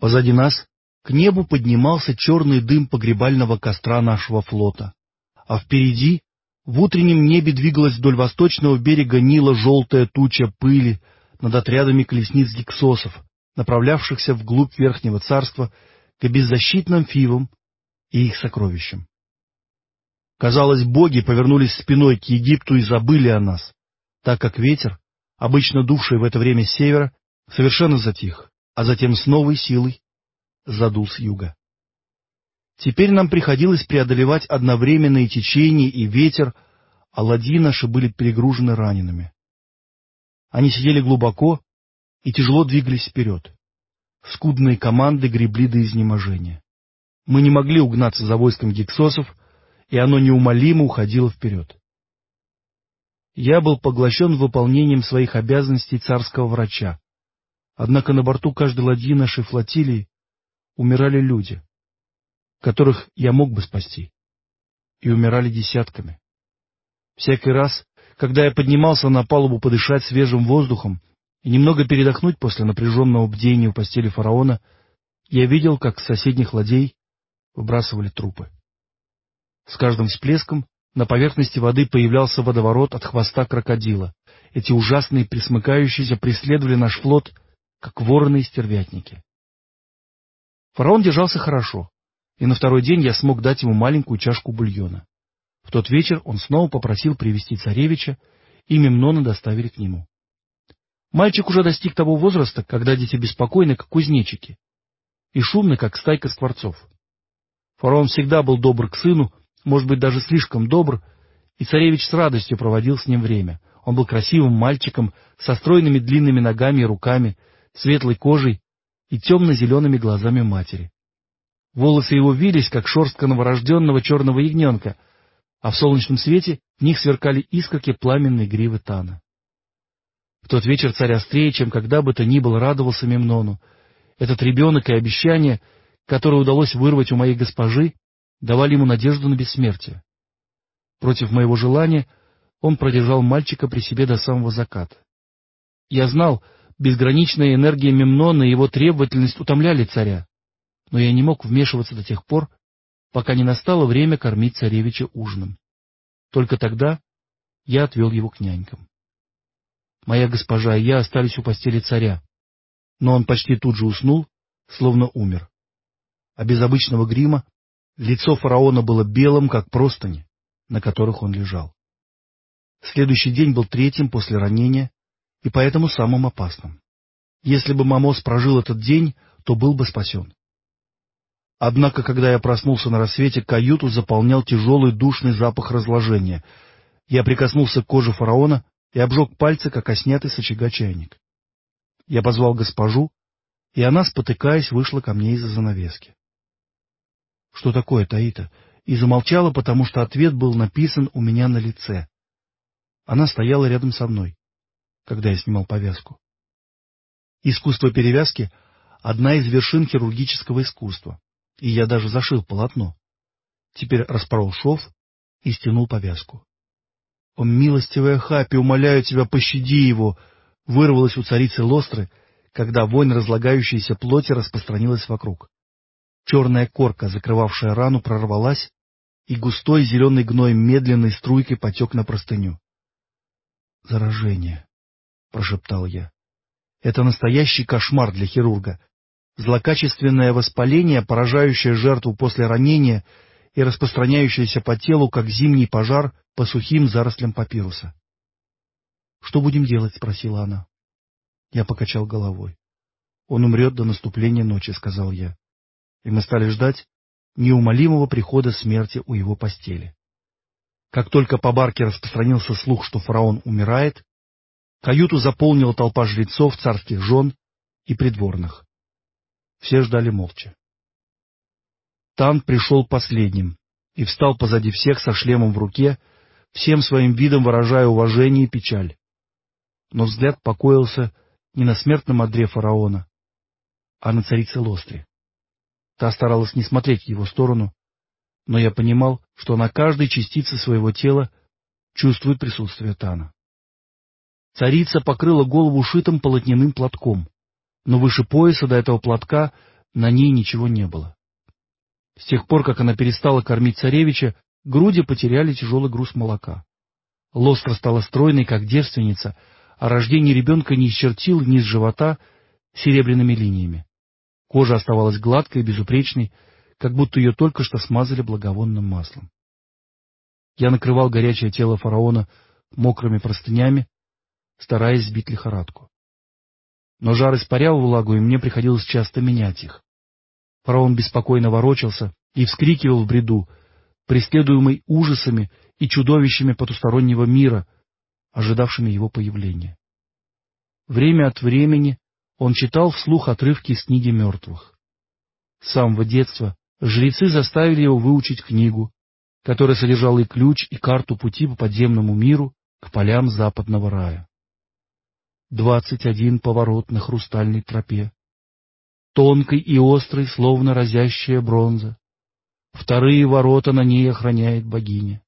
Позади нас к небу поднимался черный дым погребального костра нашего флота, а впереди в утреннем небе двигалась вдоль восточного берега Нила желтая туча пыли над отрядами колесниц гиксосов, направлявшихся вглубь Верхнего Царства к беззащитным фивам и их сокровищам. Казалось, боги повернулись спиной к Египту и забыли о нас, так как ветер, обычно дувший в это время с севера, совершенно затих, а затем с новой силой задул с юга. Теперь нам приходилось преодолевать одновременные течения и ветер, а ладьи наши были перегружены ранеными. Они сидели глубоко и тяжело двигались вперед. Скудные команды гребли до изнеможения. Мы не могли угнаться за войском гексосов, и оно неумолимо уходило вперед. Я был поглощен выполнением своих обязанностей царского врача. Однако на борту каждой ладьи нашей флотилии умирали люди, которых я мог бы спасти, и умирали десятками. Всякий раз, когда я поднимался на палубу подышать свежим воздухом и немного передохнуть после напряженного бдения у постели фараона, я видел, как с соседних ладей выбрасывали трупы. С каждым всплеском на поверхности воды появлялся водоворот от хвоста крокодила. Эти ужасные присмыкающиеся преследовали наш флот, как вороны и стервятники. Фараон держался хорошо, и на второй день я смог дать ему маленькую чашку бульона. В тот вечер он снова попросил привести царевича, и Мемнона доставили к нему. Мальчик уже достиг того возраста, когда дети беспокойны, как кузнечики, и шумны, как стайка скворцов. Фараон всегда был добр к сыну, может быть, даже слишком добр, и царевич с радостью проводил с ним время. Он был красивым мальчиком, со стройными длинными ногами и руками, светлой кожей и темно-зелеными глазами матери. Волосы его вились, как шерстка новорожденного черного ягненка, а в солнечном свете в них сверкали искорки пламенной гривы Тана. В тот вечер царь острее, чем когда бы то ни было, радовался Мемнону. Этот ребенок и обещание, которое удалось вырвать у моей госпожи, давали ему надежду на бессмертие. Против моего желания он продержал мальчика при себе до самого заката. Я знал, безграничная энергия Мемнона и его требовательность утомляли царя, но я не мог вмешиваться до тех пор, пока не настало время кормить царевича ужином. Только тогда я отвел его к нянькам. Моя госпожа и я остались у постели царя, но он почти тут же уснул, словно умер. А без обычного грима лицо фараона было белым, как простыни, на которых он лежал. Следующий день был третьим после ранения и поэтому самым опасным. Если бы Мамос прожил этот день, то был бы спасен. Однако, когда я проснулся на рассвете, каюту заполнял тяжелый душный запах разложения. Я прикоснулся к коже фараона и обжег пальцы, как оснятый с очага чайник. Я позвал госпожу, и она, спотыкаясь, вышла ко мне из-за занавески. — Что такое, Таита? И замолчала, потому что ответ был написан у меня на лице. Она стояла рядом со мной, когда я снимал повязку. Искусство перевязки — одна из вершин хирургического искусства, и я даже зашил полотно. Теперь распорол шов и стянул повязку. «О, милостивая Хапи, умоляю тебя, пощади его!» вырвалось у царицы Лостры, когда вонь разлагающейся плоти распространилась вокруг. Черная корка, закрывавшая рану, прорвалась, и густой зеленый гной медленной струйкой потек на простыню. «Заражение», — прошептал я. «Это настоящий кошмар для хирурга. Злокачественное воспаление, поражающее жертву после ранения и распространяющееся по телу, как зимний пожар по сухим зарослям папируса. — Что будем делать? — спросила она. Я покачал головой. — Он умрет до наступления ночи, — сказал я. И мы стали ждать неумолимого прихода смерти у его постели. Как только по барке распространился слух, что фараон умирает, каюту заполнила толпа жрецов, царских жен и придворных. Все ждали молча. Тан пришел последним и встал позади всех со шлемом в руке, всем своим видом выражая уважение и печаль. Но взгляд покоился не на смертном одре фараона, а на царице Лостре. Та старалась не смотреть в его сторону, но я понимал, что на каждой частице своего тела чувствует присутствие Тана. Царица покрыла голову шитым полотняным платком, но выше пояса до этого платка На ней ничего не было. С тех пор, как она перестала кормить царевича, груди потеряли тяжелый груз молока. Лостра стала стройной, как девственница, а рождение ребенка не исчертил низ живота серебряными линиями. Кожа оставалась гладкой и безупречной, как будто ее только что смазали благовонным маслом. Я накрывал горячее тело фараона мокрыми простынями, стараясь сбить лихорадку. Но жар испарял влагу, и мне приходилось часто менять их. Фараон беспокойно ворочался и вскрикивал в бреду, преследуемый ужасами и чудовищами потустороннего мира, ожидавшими его появления. Время от времени он читал вслух отрывки из книги мертвых. С самого детства жрецы заставили его выучить книгу, которая содержала и ключ, и карту пути по подземному миру к полям западного рая. Двадцать один поворот на хрустальной тропе, тонкой и острой, словно разящая бронза. Вторые ворота на ней охраняет богиня.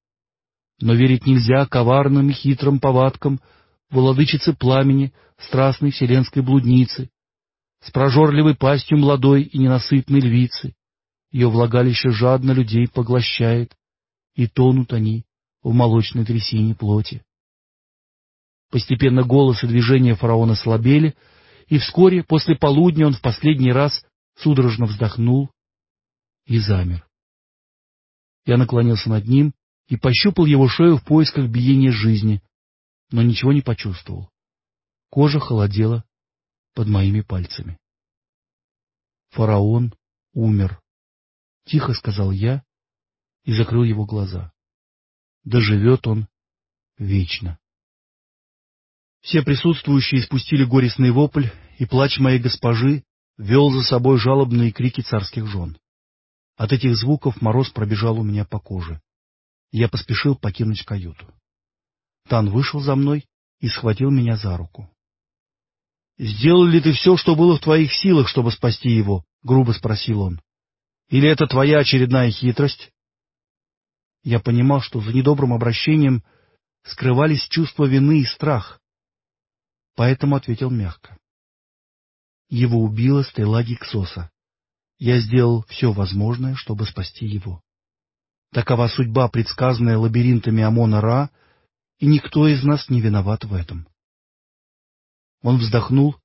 Но верить нельзя коварным и хитрым повадкам владычицы пламени, страстной вселенской блудницы, с прожорливой пастью молодой и ненасытной львицы. Ее влагалище жадно людей поглощает, и тонут они в молочной трясине плоти. Постепенно голос и движения фараона слабели, и вскоре, после полудня, он в последний раз судорожно вздохнул и замер. Я наклонился над ним и пощупал его шею в поисках биения жизни, но ничего не почувствовал. Кожа холодела под моими пальцами. Фараон умер. Тихо сказал я и закрыл его глаза. Доживет он вечно. Все присутствующие спустили горестный вопль, и плач моей госпожи вел за собой жалобные крики царских жен. От этих звуков мороз пробежал у меня по коже. Я поспешил покинуть каюту. Тан вышел за мной и схватил меня за руку. — Сделал ли ты все, что было в твоих силах, чтобы спасти его? — грубо спросил он. — Или это твоя очередная хитрость? Я понимал, что за недобрым обращением скрывались чувство вины и страх, поэтому ответил мягко. Его убила стрела Гиксоса. Я сделал все возможное, чтобы спасти его. Такова судьба, предсказанная лабиринтами Амона-Ра, и никто из нас не виноват в этом. Он вздохнул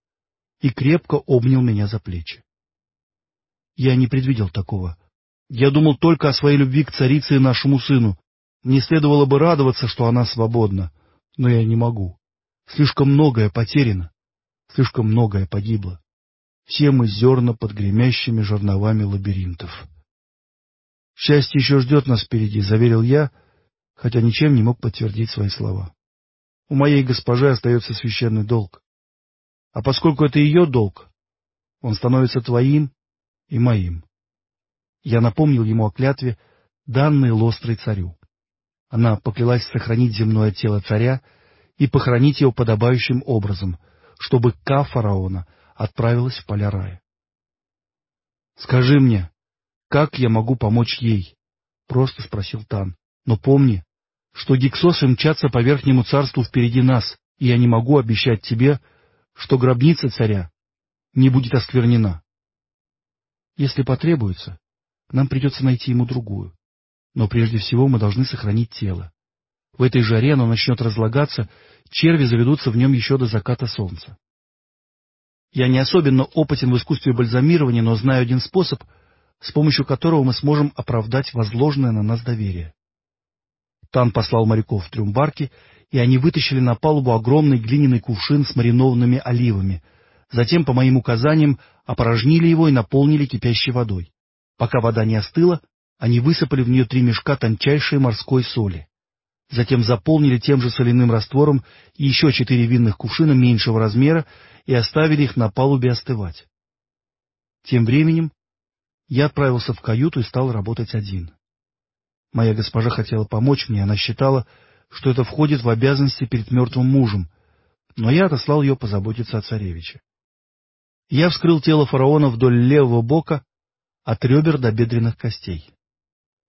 и крепко обнял меня за плечи. Я не предвидел такого. Я думал только о своей любви к царице и нашему сыну. Мне следовало бы радоваться, что она свободна, но я не могу. Слишком многое потеряно, слишком многое погибло. Все мы зерна под гремящими жерновами лабиринтов. «Счастье еще ждет нас впереди», — заверил я, хотя ничем не мог подтвердить свои слова. «У моей госпожи остается священный долг. А поскольку это ее долг, он становится твоим и моим». Я напомнил ему о клятве, данной Лострой царю. Она поклялась сохранить земное тело царя и похоронить его подобающим образом, чтобы Ка фараона — отправилась в поля рая. «Скажи мне, как я могу помочь ей?» — просто спросил Тан. «Но помни, что гиксосы мчатся по верхнему царству впереди нас, и я не могу обещать тебе, что гробница царя не будет осквернена. Если потребуется, нам придется найти ему другую. Но прежде всего мы должны сохранить тело. В этой жаре оно начнет разлагаться, черви заведутся в нем еще до заката солнца. Я не особенно опытен в искусстве бальзамирования, но знаю один способ, с помощью которого мы сможем оправдать возложенное на нас доверие. Тан послал моряков в трюмбарки, и они вытащили на палубу огромный глиняный кувшин с маринованными оливами. Затем, по моим указаниям, опорожнили его и наполнили кипящей водой. Пока вода не остыла, они высыпали в нее три мешка тончайшей морской соли. Затем заполнили тем же соляным раствором еще четыре винных кувшина меньшего размера и оставили их на палубе остывать. Тем временем я отправился в каюту и стал работать один. Моя госпожа хотела помочь мне, она считала, что это входит в обязанности перед мертвым мужем, но я отослал ее позаботиться о царевиче. Я вскрыл тело фараона вдоль левого бока, от ребер до бедренных костей.